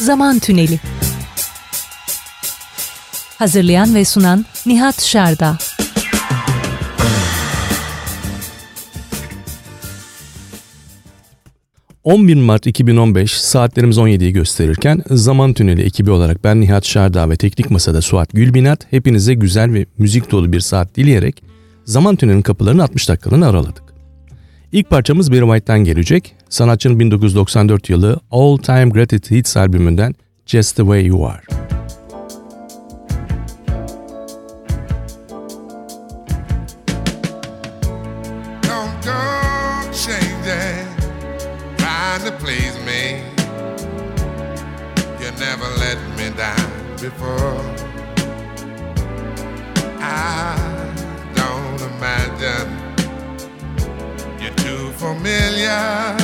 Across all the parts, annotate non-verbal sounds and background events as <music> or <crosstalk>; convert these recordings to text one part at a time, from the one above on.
Zaman Tüneli Hazırlayan ve sunan Nihat Şerda 11 Mart 2015 saatlerimiz 17'yi gösterirken Zaman Tüneli ekibi olarak ben Nihat Şarda ve Teknik Masa'da Suat Gülbinat hepinize güzel ve müzik dolu bir saat dileyerek Zaman Tüneli'nin kapılarını 60 dakikalığına araladık. İlk parçamız Barry White'tan gelecek. Sanatçının 1994 yılı All Time Greatest Hits albümünden Just The Way You Are. before. I don't imagine you're too familiar,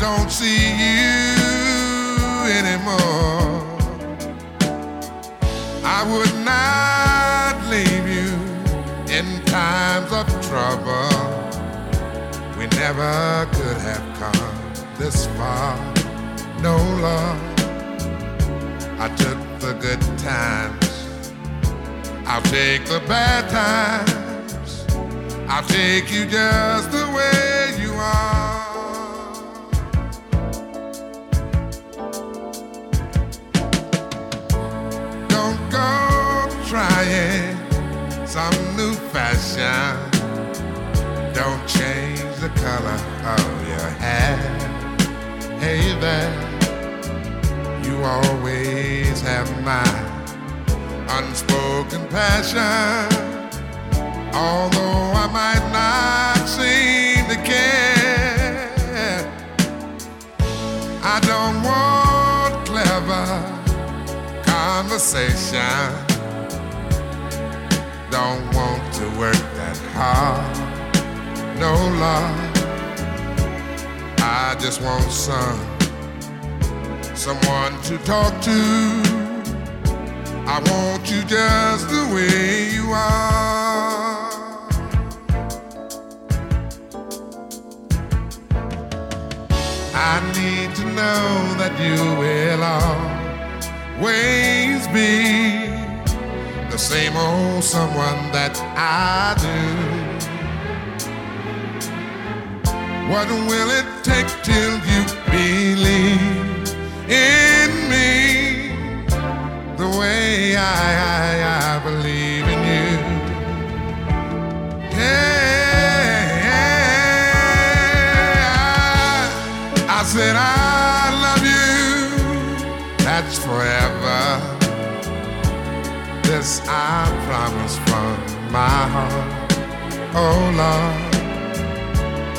don't see you anymore. I would not leave you in times of trouble. We never could have come this far. No love. I took the good times. I'll take the bad times. I'll take you just the way you are. Some new fashion. Don't change the color of your hair. Hey there you always have my unspoken passion. Although I might hard. No love. I just want some someone to talk to. I want you just the way you are. I need to know that you will always be the same old someone that I do. What will it take till you believe? in me the way I, I, I believe in you. Hey, I, I said I love you, that's forever. This I promise from my heart. Oh Lord,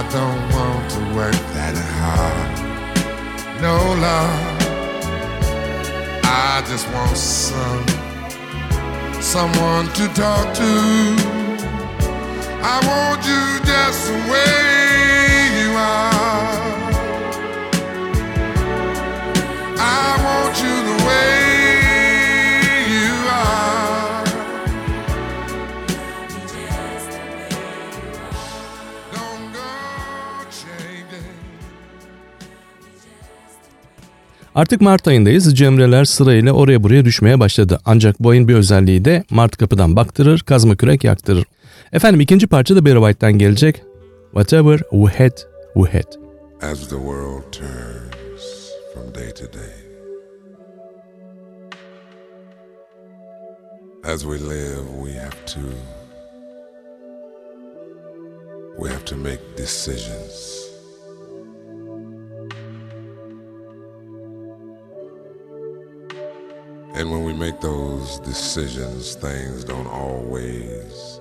I don't want to work that hard. No love. I just want some someone to talk to. I want you just the way you are. I want you the way Artık Mart ayındayız. Cemreler sırayla oraya buraya düşmeye başladı. Ancak bu ayın bir özelliği de Mart kapıdan baktırır, kazma kürek yaktırır. Efendim ikinci parça da Barry White'den gelecek. Whatever we had, we had. As the world turns from day to day As we live we have to we have to make decisions. And when we make those decisions, things don't always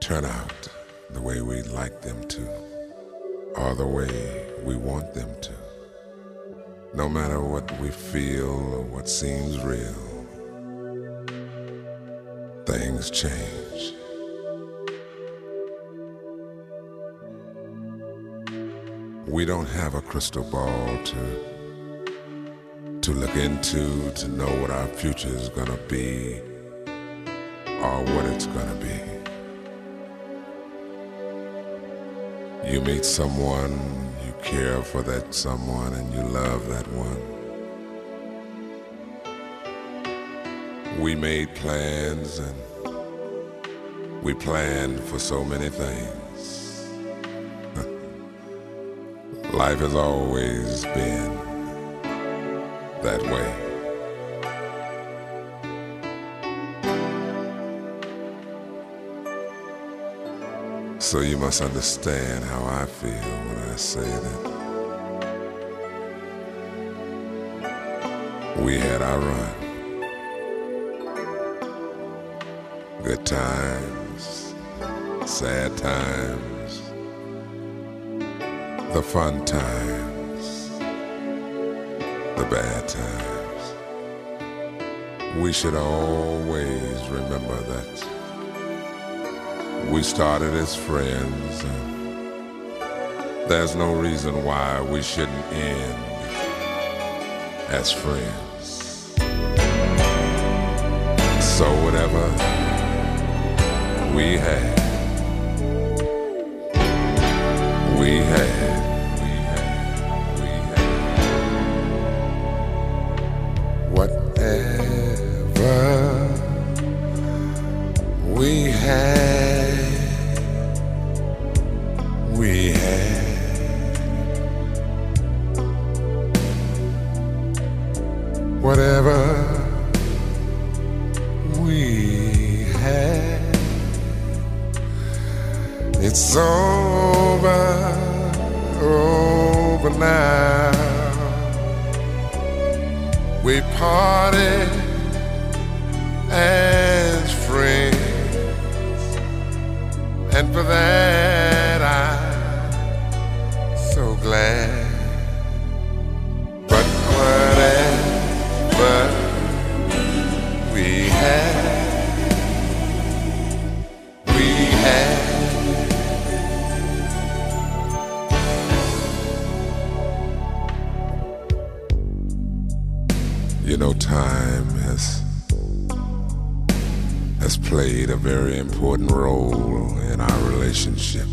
turn out the way we'd like them to, or the way we want them to. No matter what we feel or what seems real, things change. We don't have a crystal ball to to look into to know what our future is gonna be or what it's gonna be. You meet someone, you care for that someone, and you love that one. We made plans and we planned for so many things. <laughs> Life has always been that way. So you must understand how I feel when I say that we had our run. Good times, sad times, the fun times, the bad times. We should always remember that we started as friends and there's no reason why we shouldn't end as friends. So whatever we had, we had, we had, it's over, over now. We parted as friends, and for that know, time has has played a very important role in our relationship.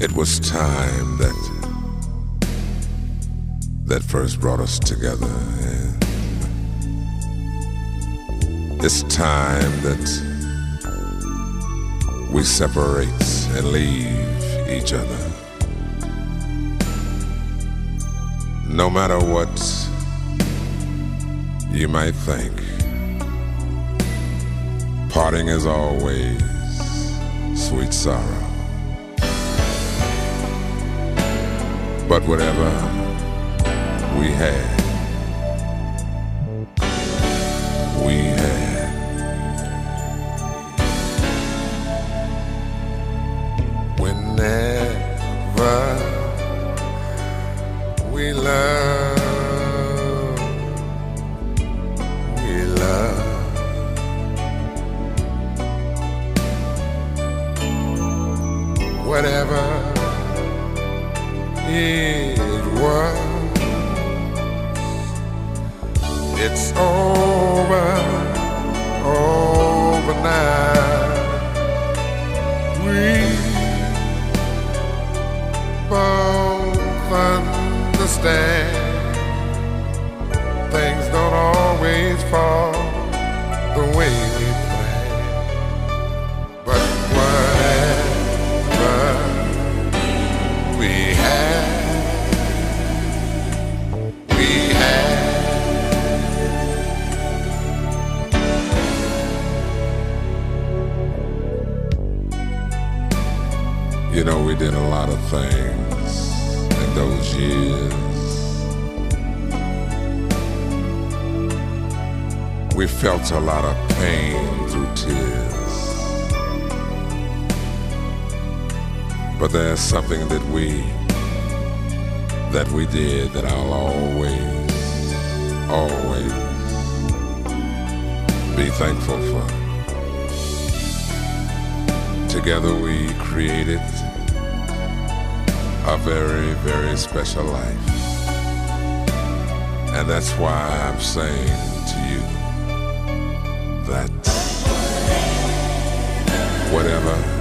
It was time that that first brought us together and it's time that we separate and leave each other. No matter what you might think, parting is always sweet sorrow. But whatever we had, Whatever it was, it's over, over now. We both understand things don't always fall the way You know, we did a lot of things in those years. We felt a lot of pain through tears. But there's something that we that we did that I'll always, always be thankful for. Together we created a very, very special life. And that's why I'm saying to you that whatever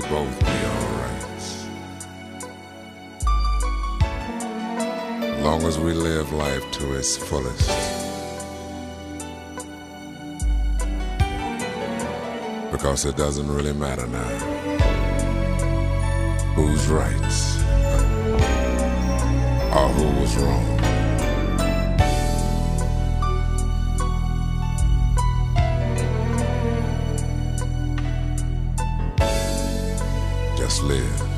we'll both be all right. Long as we live life to its fullest. Because it doesn't really matter now who's right or who was wrong. Live.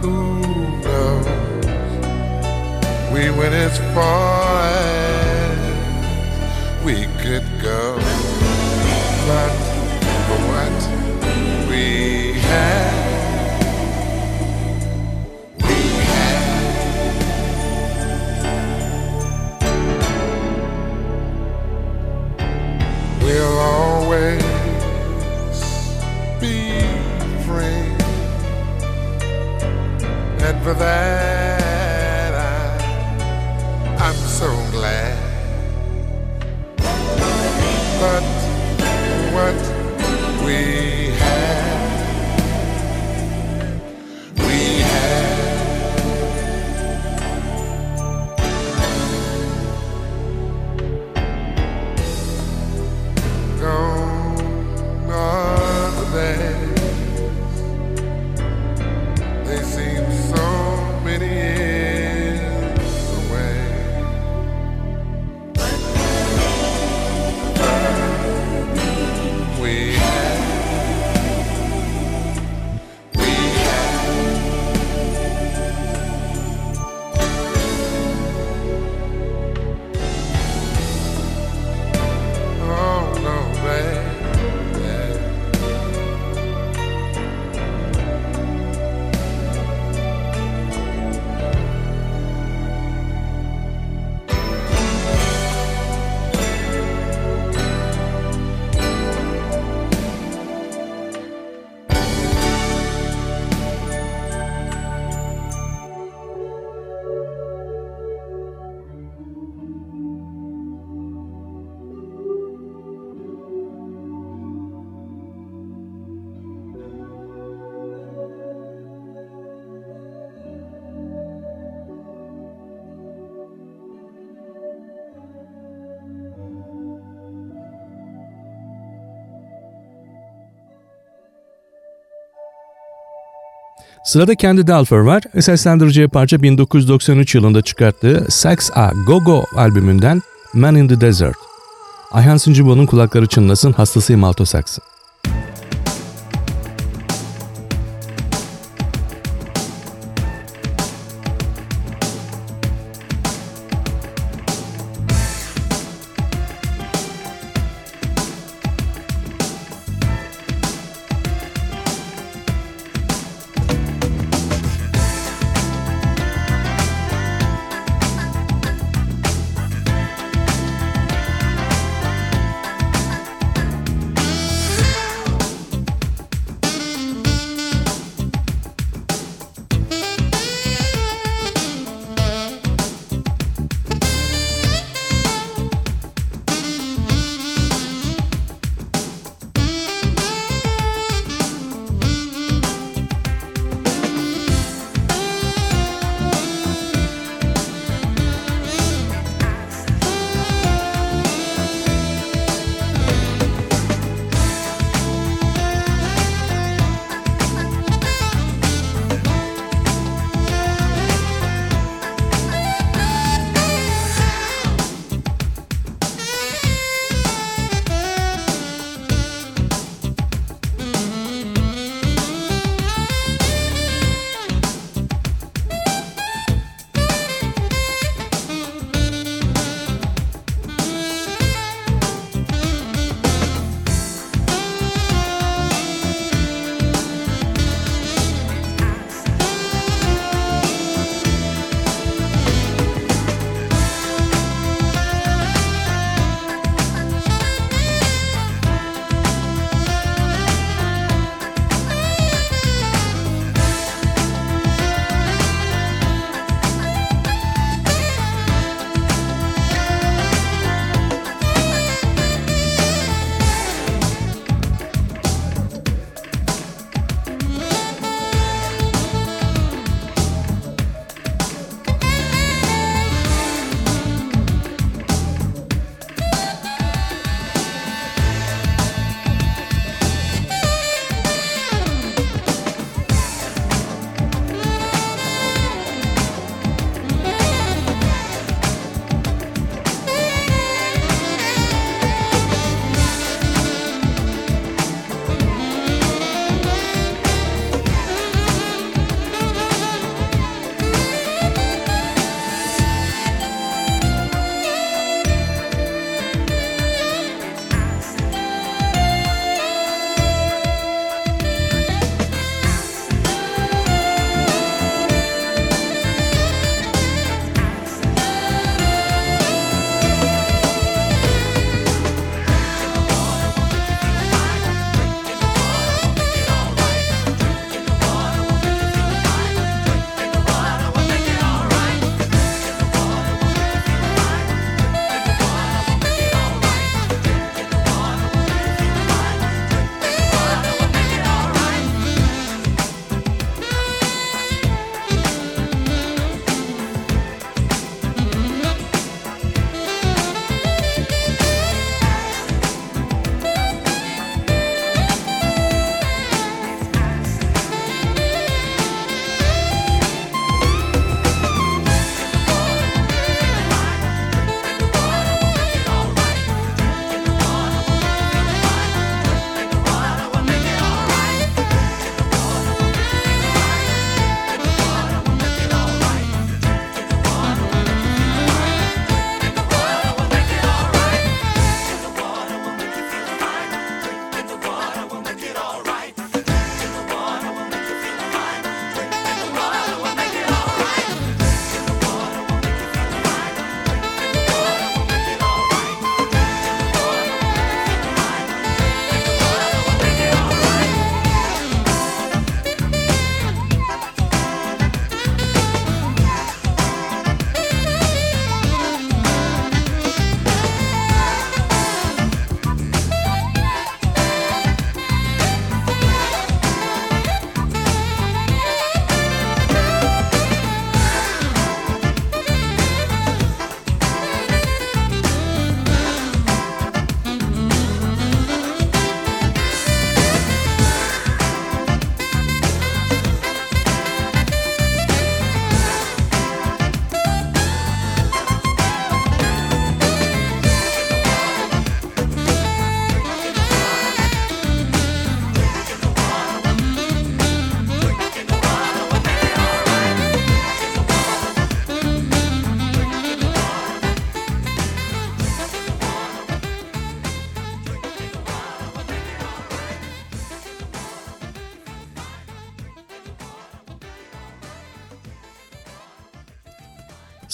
Who knows? We went as far as we could go. But for what we had, we had. We'll always and for that I, I'm so glad. But what we Sırada Candy Dulfer var. Seslendireceği parça 1993 yılında çıkarttığı Sax A Go Go albümünden Man in the Desert. Ayhan Sincibo'nun kulakları çınlasın hastasıyım alto saksın.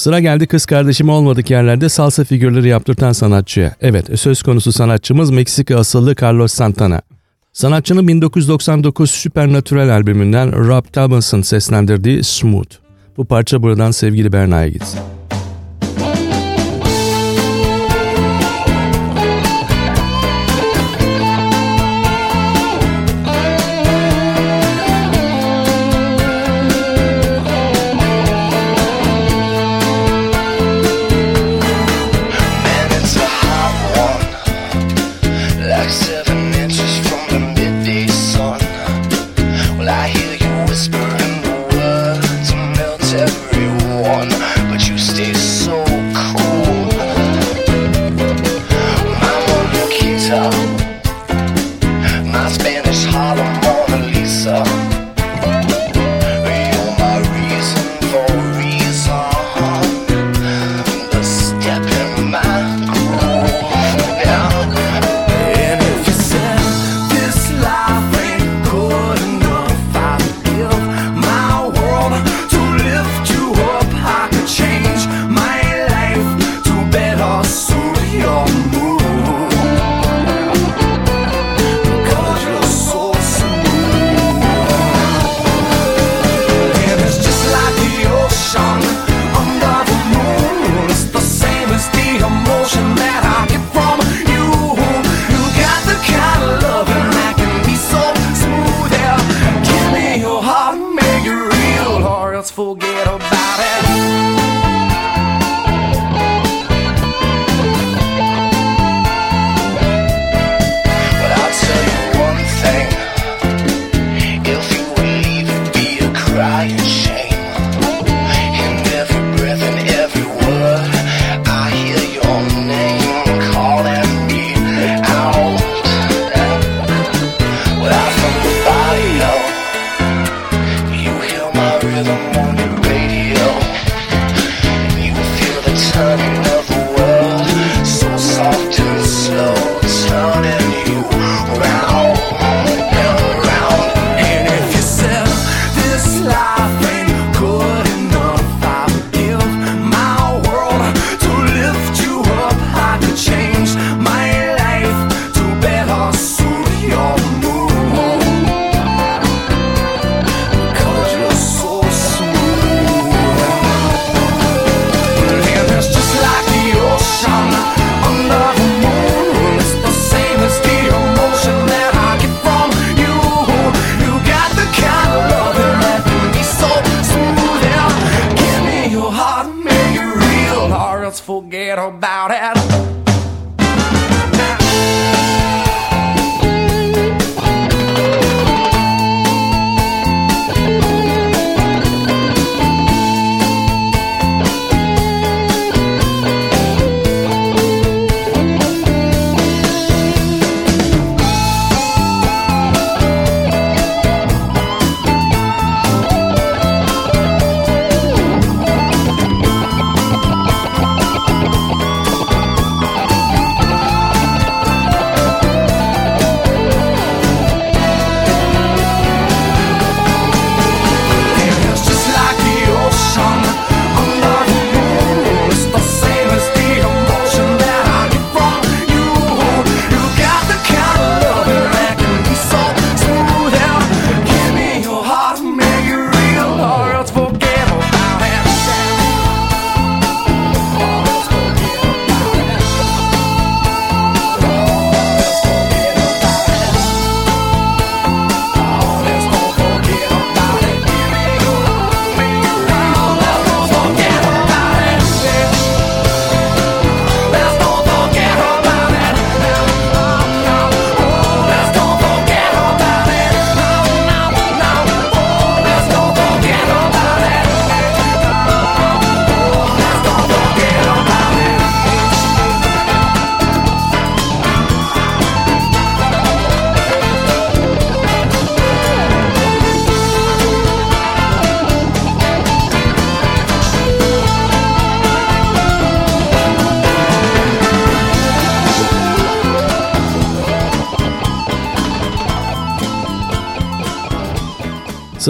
Sıra geldi kız kardeşim olmadık yerlerde salsa figürleri yaptırtan sanatçıya. Evet söz konusu sanatçımız Meksika asıllı Carlos Santana. Sanatçının 1999 Supernatural albümünden Rob Thomas'ın seslendirdiği Smooth. Bu parça buradan sevgili Berna'ya gitsin.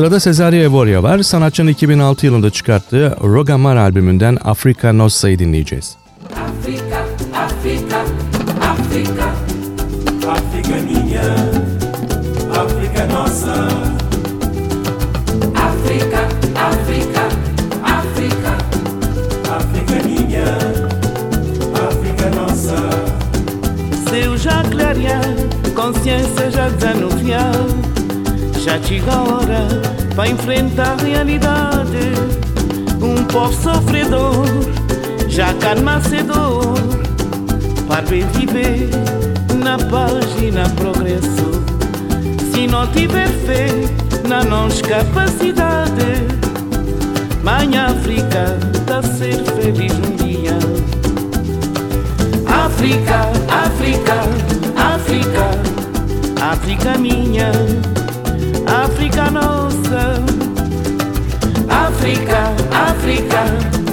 Sırada Cesario Evoria var. Sanatçının 2006 yılında çıkarttığı Rogamar albümünden Afrika Nossa'yı dinleyeceğiz. Afrika, Afrika, Afrika. Afrika minha, Afrika nossa. Afrika, Afrika, Afrika. Afrika minha, Afrika nossa. Seu já clarear, consciência já desanuviar. Já chega a hora para enfrentar a realidade. Um povo sofredor já calma dor para viver na paz e na progresso. Se não tiver fé na nossa capacidade, Mãe África tá ser feliz um dia. África, África, África, África minha. África nossa. África, África,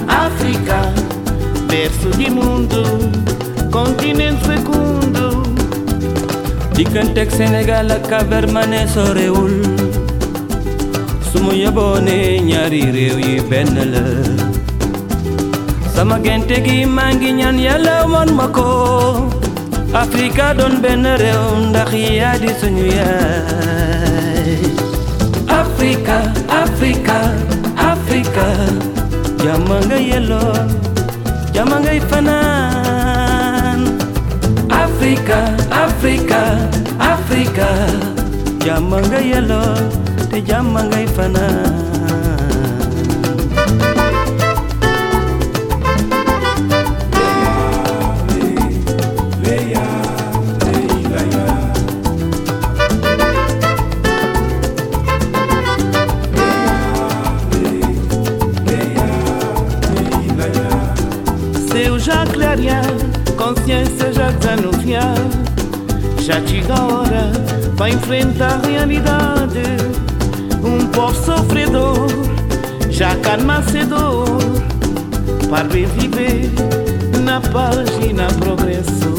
África, berço de mundo, continente fecundo. Ak Cap-Vert ma ne sorewul su ma yeboone ñaari réew yi benn la sama gente gi maa ngi ñaan yàlla won ma ko Afrika doon benn réew ndax yaa di suñu yaay Africa, Africa, Africa. Jamanga yellow, jamanga ifanan. Africa, Africa, Africa. Jamanga yellow, te jamanga ifanan para enfrentar a realidade. Um povo sofredor já calma para viver na paz e progresso.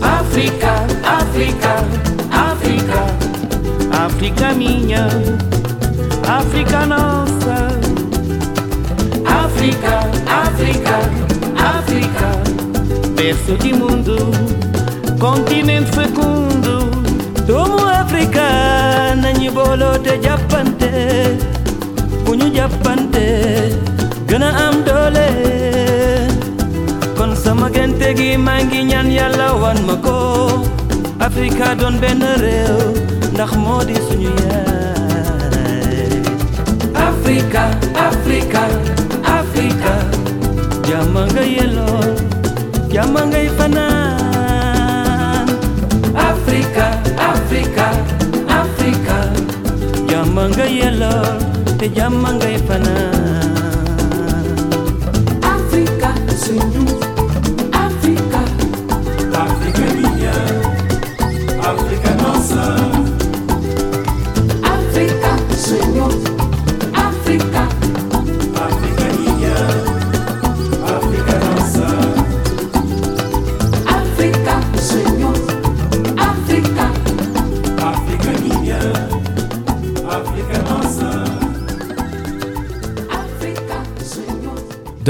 África, África, África, África minha, África nossa. África, África, África berço de mundo, continente fecundo. Doomu Afrika nañu booloo te jàppante bu ñu jàppante gën a am doole kon sama gente gi maa ngi ñaan yàlla wan ma ko Afrika doon benn réew ndax moo di suñu yaay. Afrika Afrika Afrika. Jàmm nga yelloo jàmm yelloo te jàmm ngay fanaan Afrika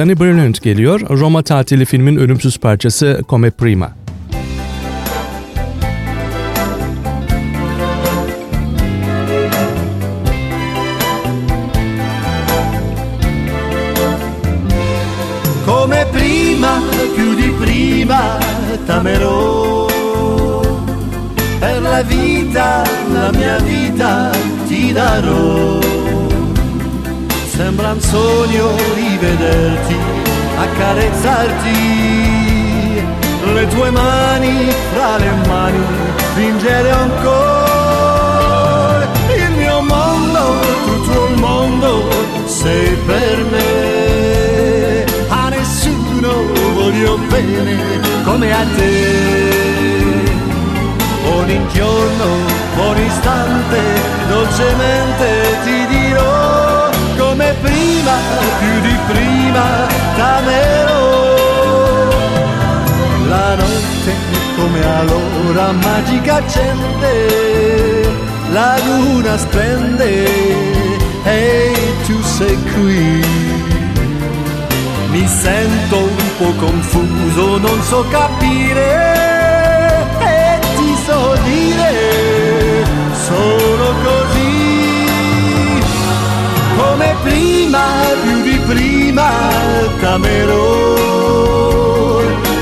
Danny Brilliant geliyor. Roma tatili filmin ölümsüz parçası Come Prima. come prima, più di prima t'amerò. Per la vita, la mia vita ti darò. Sembra un sogno rivederti, accarezzarti, le tue mani fra le mani, stringere ancora il mio mondo, tutto il mondo sei per me. A nessuno voglio bene come a te. Ogni giorno, ogni istante, dolcemente ti dirò prima, più di prima t'amerò. La notte come allora magica accende, la luna splende e tu sei qui. Mi sento un po' confuso, non so capire e ti so dire solo così. Prima, più di prima, t'amerò.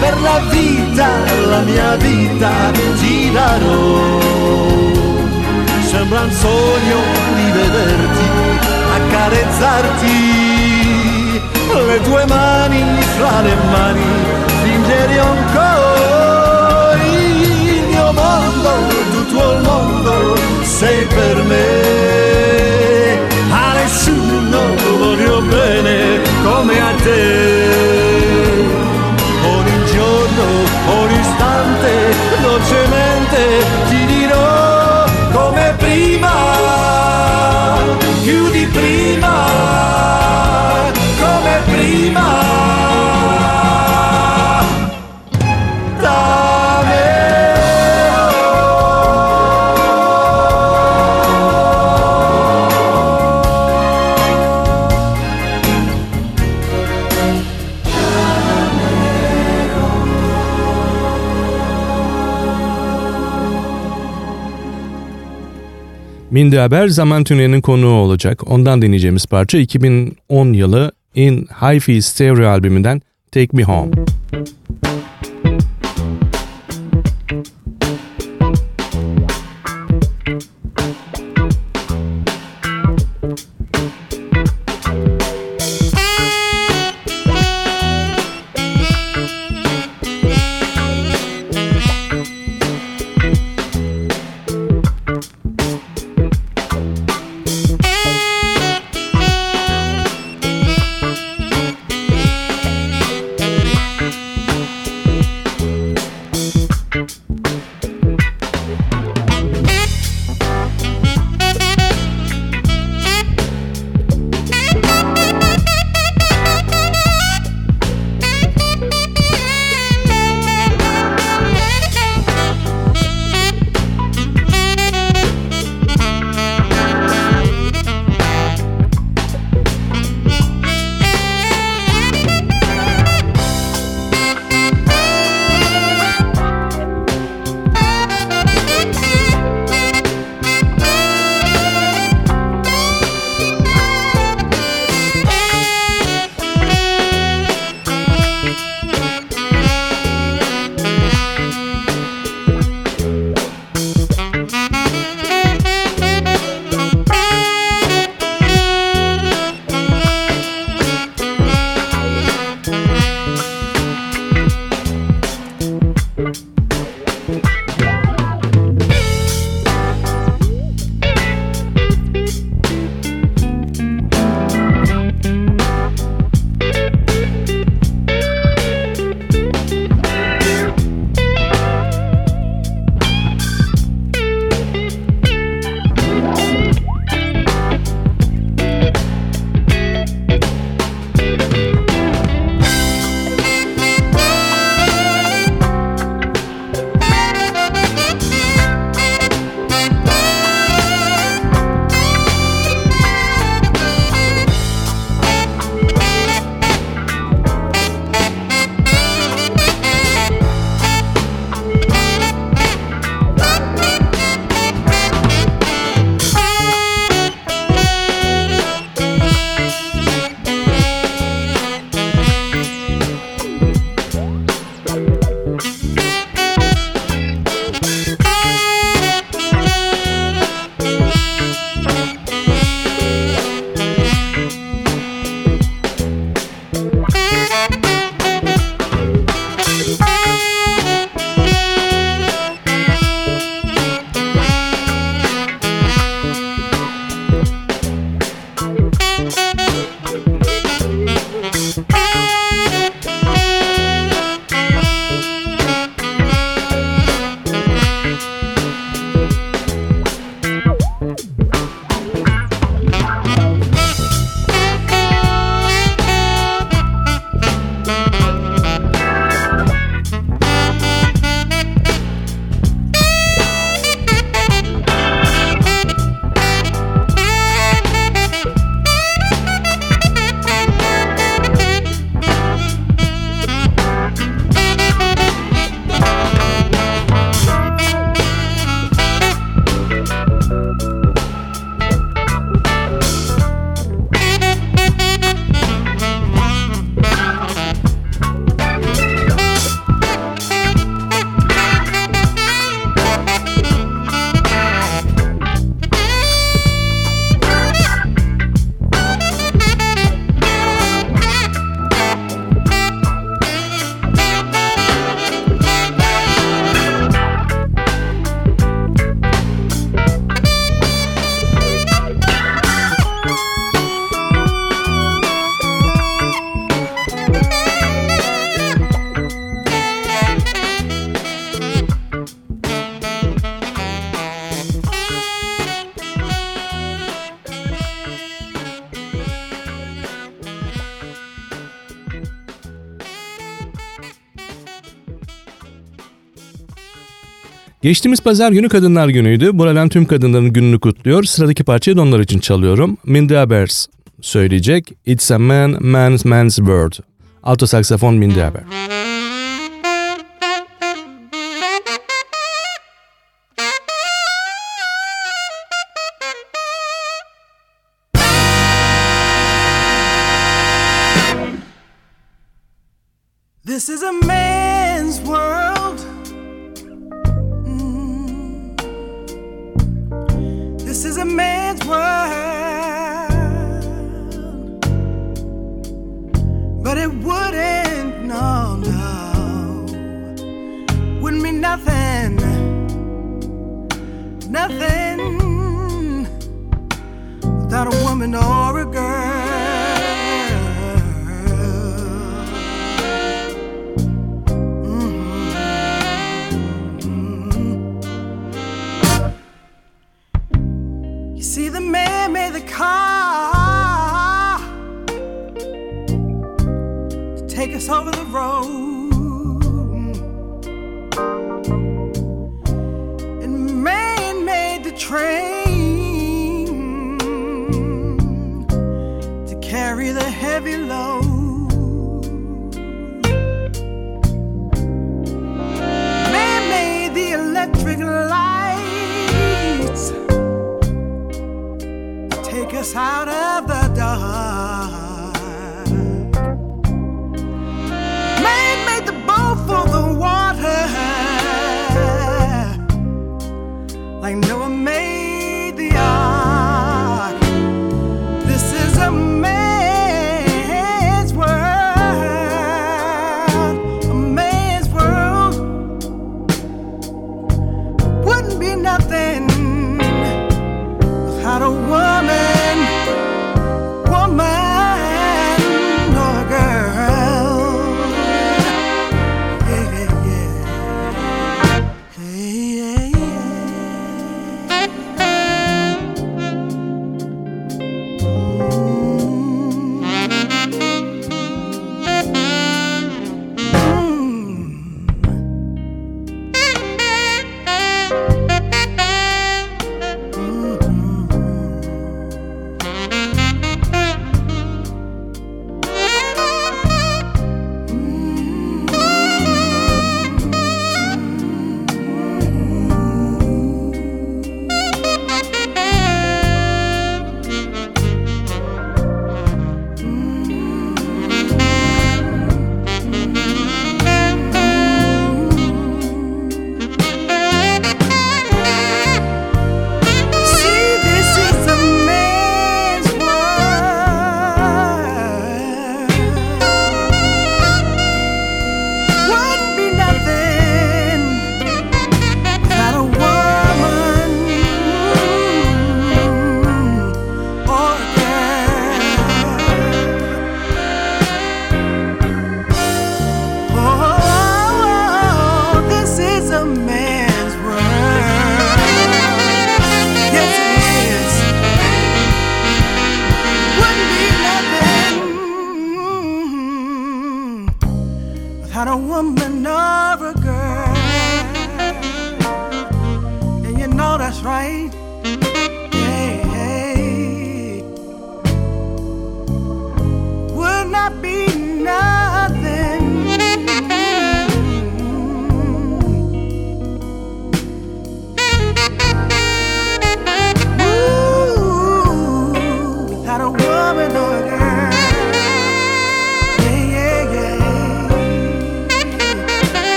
Per la vita, la mia vita, ti darò. Sembra un sogno di vederti, accarezzarti, le tue mani fra le mani, fingere ancora. Il mio mondo, tutto il mondo, sei per me, a nessuno voglio bene come a te. Ogni giorno, ogni istante, dolcemente ti dirò Mindi Haber zaman tünelinin konuğu olacak. Ondan dinleyeceğimiz parça 2010 yılı In Hi-Fi Stereo albümünden Take Me Home. Geçtiğimiz pazar günü Kadınlar Günü'ydü. Buradan tüm kadınların gününü kutluyor. Sıradaki parçayı da onlar için çalıyorum. Mindy Abers söyleyecek. It's a man, man's, man's world. Alto saksafon Mindy Aber. Man's world. But it wouldn't, no, no. Wouldn't mean nothing. Nothing without a woman or a girl. To take us over the road. And man made the train to carry the heavy load. Us out of the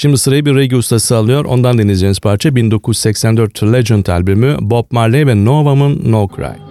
Şimdi sırayı bir reggae ustası alıyor. Ondan dinleyeceğiniz parça 1984 Legend albümü Bob Marley ve No Woman No Cry.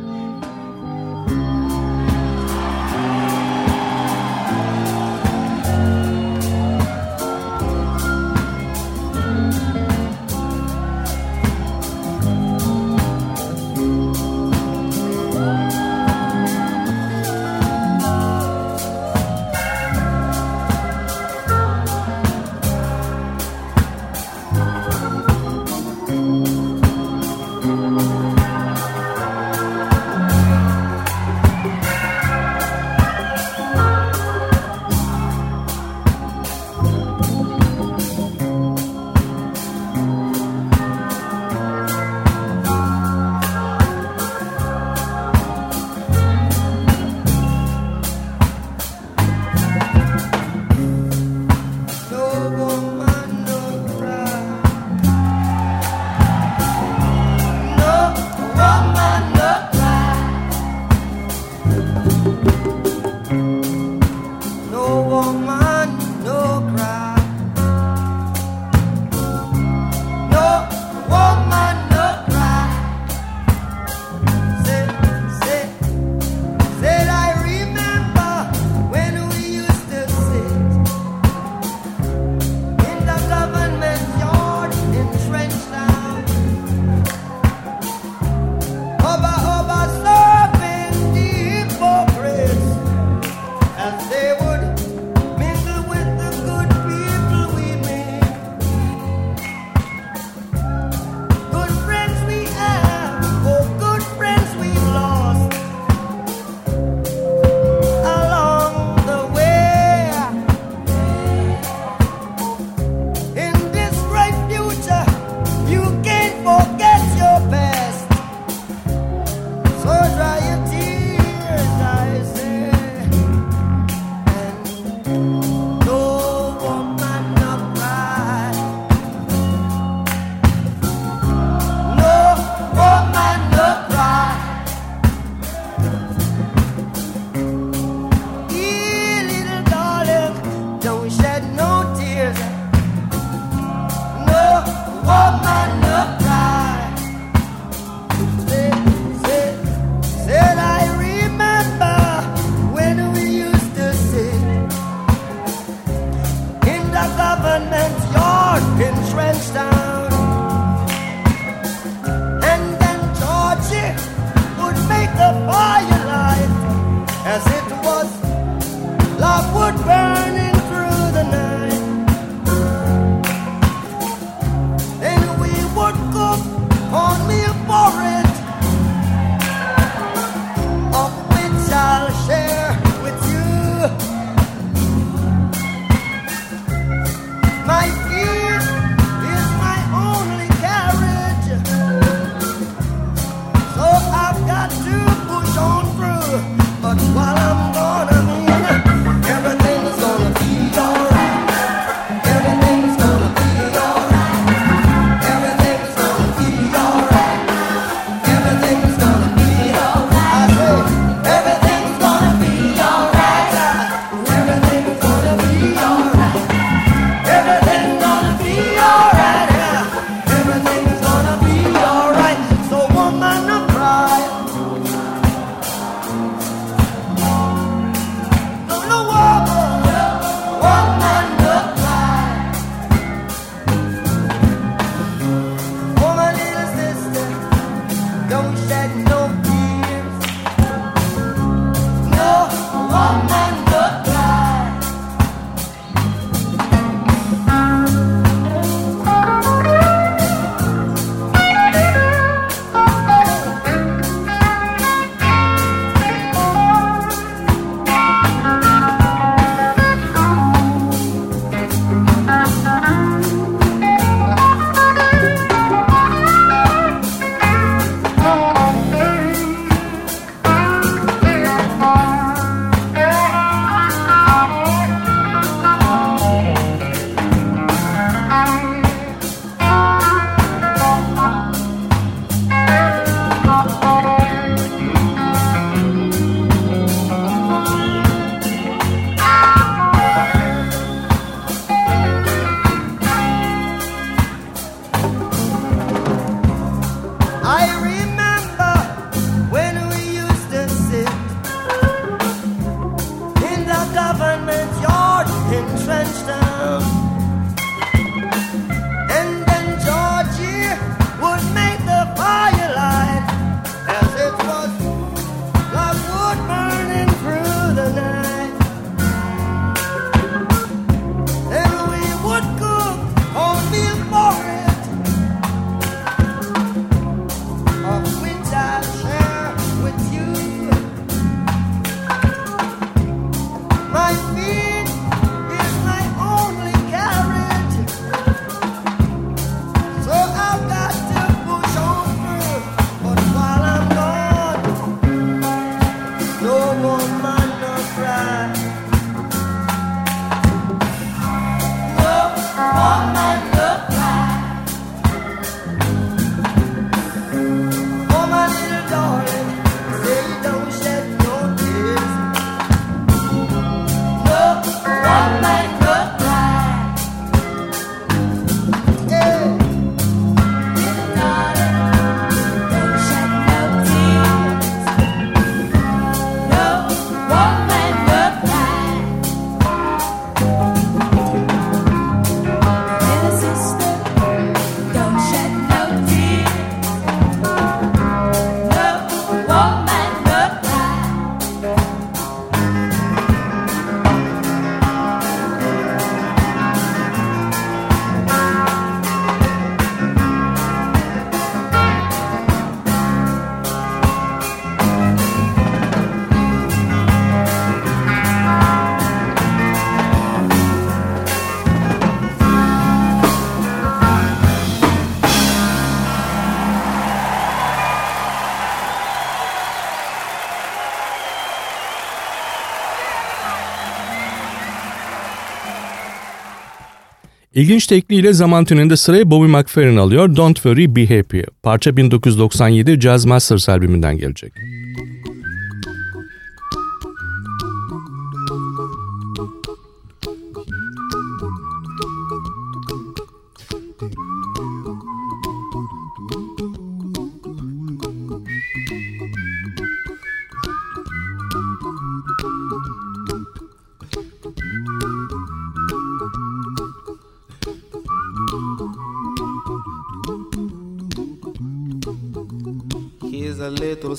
İlginç tekniğiyle zaman tünelinde sırayı Bobby McFerrin alıyor. Don't Worry Be Happy. Parça 1997 Jazz Masters albümünden gelecek. Here's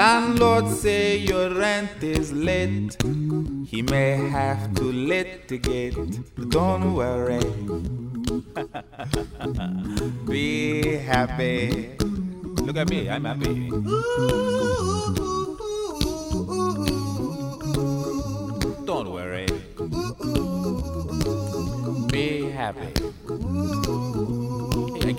Landlord say your rent is late. He may have to litigate. Don't worry. <laughs> Be happy. Look at me, I'm happy. Don't worry. Be happy.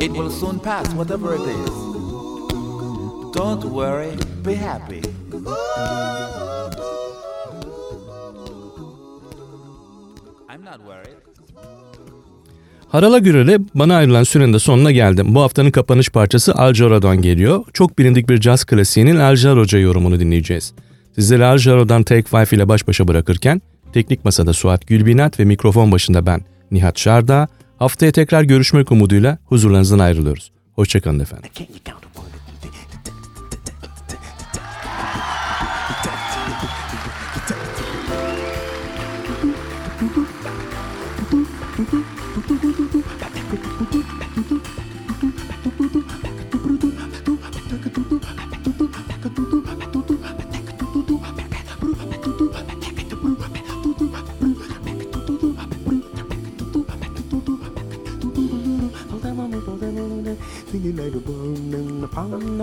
It will soon pass, whatever it is. Don't worry, be happy. I'm not worried. Harala Gürel'e bana ayrılan sürenin de sonuna geldim. Bu haftanın kapanış parçası Al Jarreau'dan geliyor. Çok bilindik bir caz klasiğinin Al Jarreau'ca yorumunu dinleyeceğiz. Sizleri Al Jarreau'dan Take Five ile baş başa bırakırken teknik masada Suat Gülbinat ve mikrofon başında ben Nihat Şarda. Haftaya tekrar görüşmek umuduyla huzurlarınızdan ayrılıyoruz. Hoşçakalın efendim.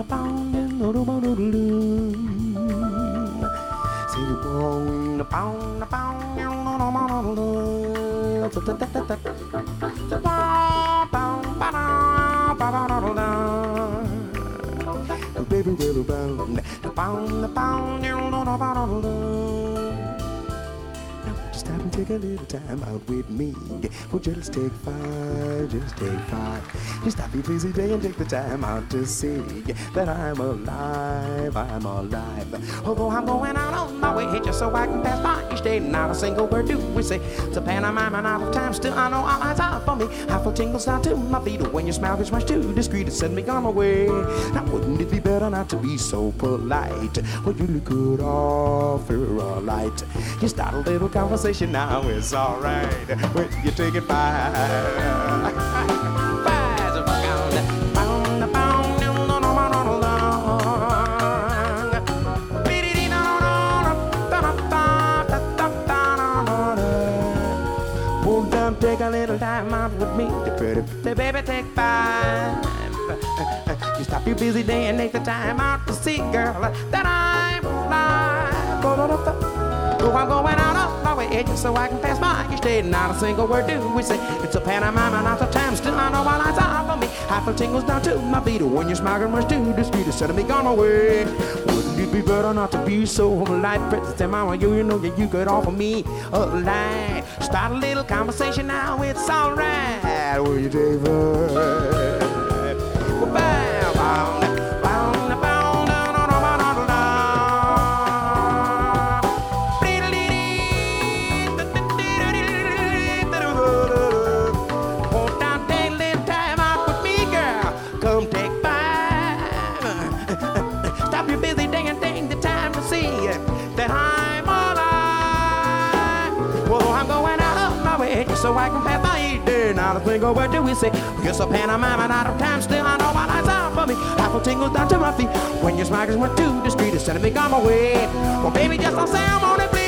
Just stop and take a little time out with me. Well, just take five, just take five. Just stop your busy day and take the time out to see that I'm alive, I'm alive. Although I'm going out on my way just so I can pass by each day. Not a single word do we say. It's a pantomime and out of time. Still, I know all eyes are for me. I feel tingles down to my feet when your smile gets much too discreet to send me on my way. Now, wouldn't it be better not to be so polite? Well, you could offer a light. You start a little conversation now, it's alright. When you take it by. Take a little time out with me? The pretty, baby take five. You stop your busy day and take the time out to see, girl, that I'm alive. I'm going out of my way so I can pass by each day. Not a single word do we say. It's a pantomime and out of time. Still, I know eyes are for me. I feel tingles down to my feet when you're smiling much too discreet. Instead of me on my way. Wouldn't it be better not to be so polite? Princess Mama, you, you know that you could offer me a light. Start a little conversation now, it's alright. Will you take I can pass my eating. Now the finger, what do we say? It's a pantomime and out of time. Still, I know my lights out for me. Apple tingles down to my feet. When your smackers went too discreet, it's sending me on my way. Well, baby, just don't say I'm on it. Please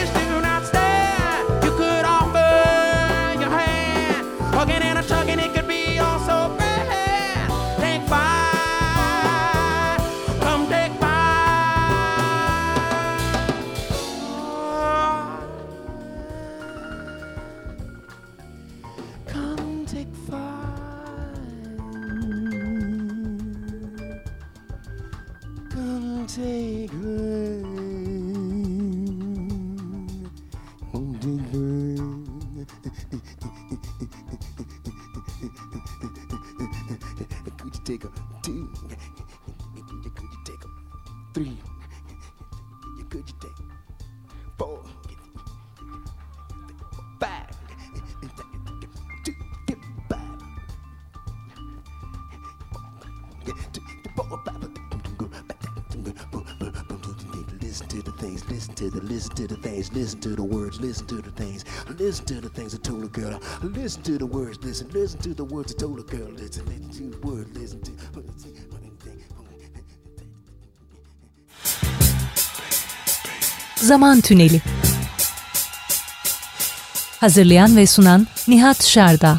listen to the words, listen to the things, listen to the things I told a girl. Listen to the words, listen, listen to the words I told a girl. Listen, listen to the words, listen to. Zaman Tüneli Hazırlayan ve sunan Nihat Şarda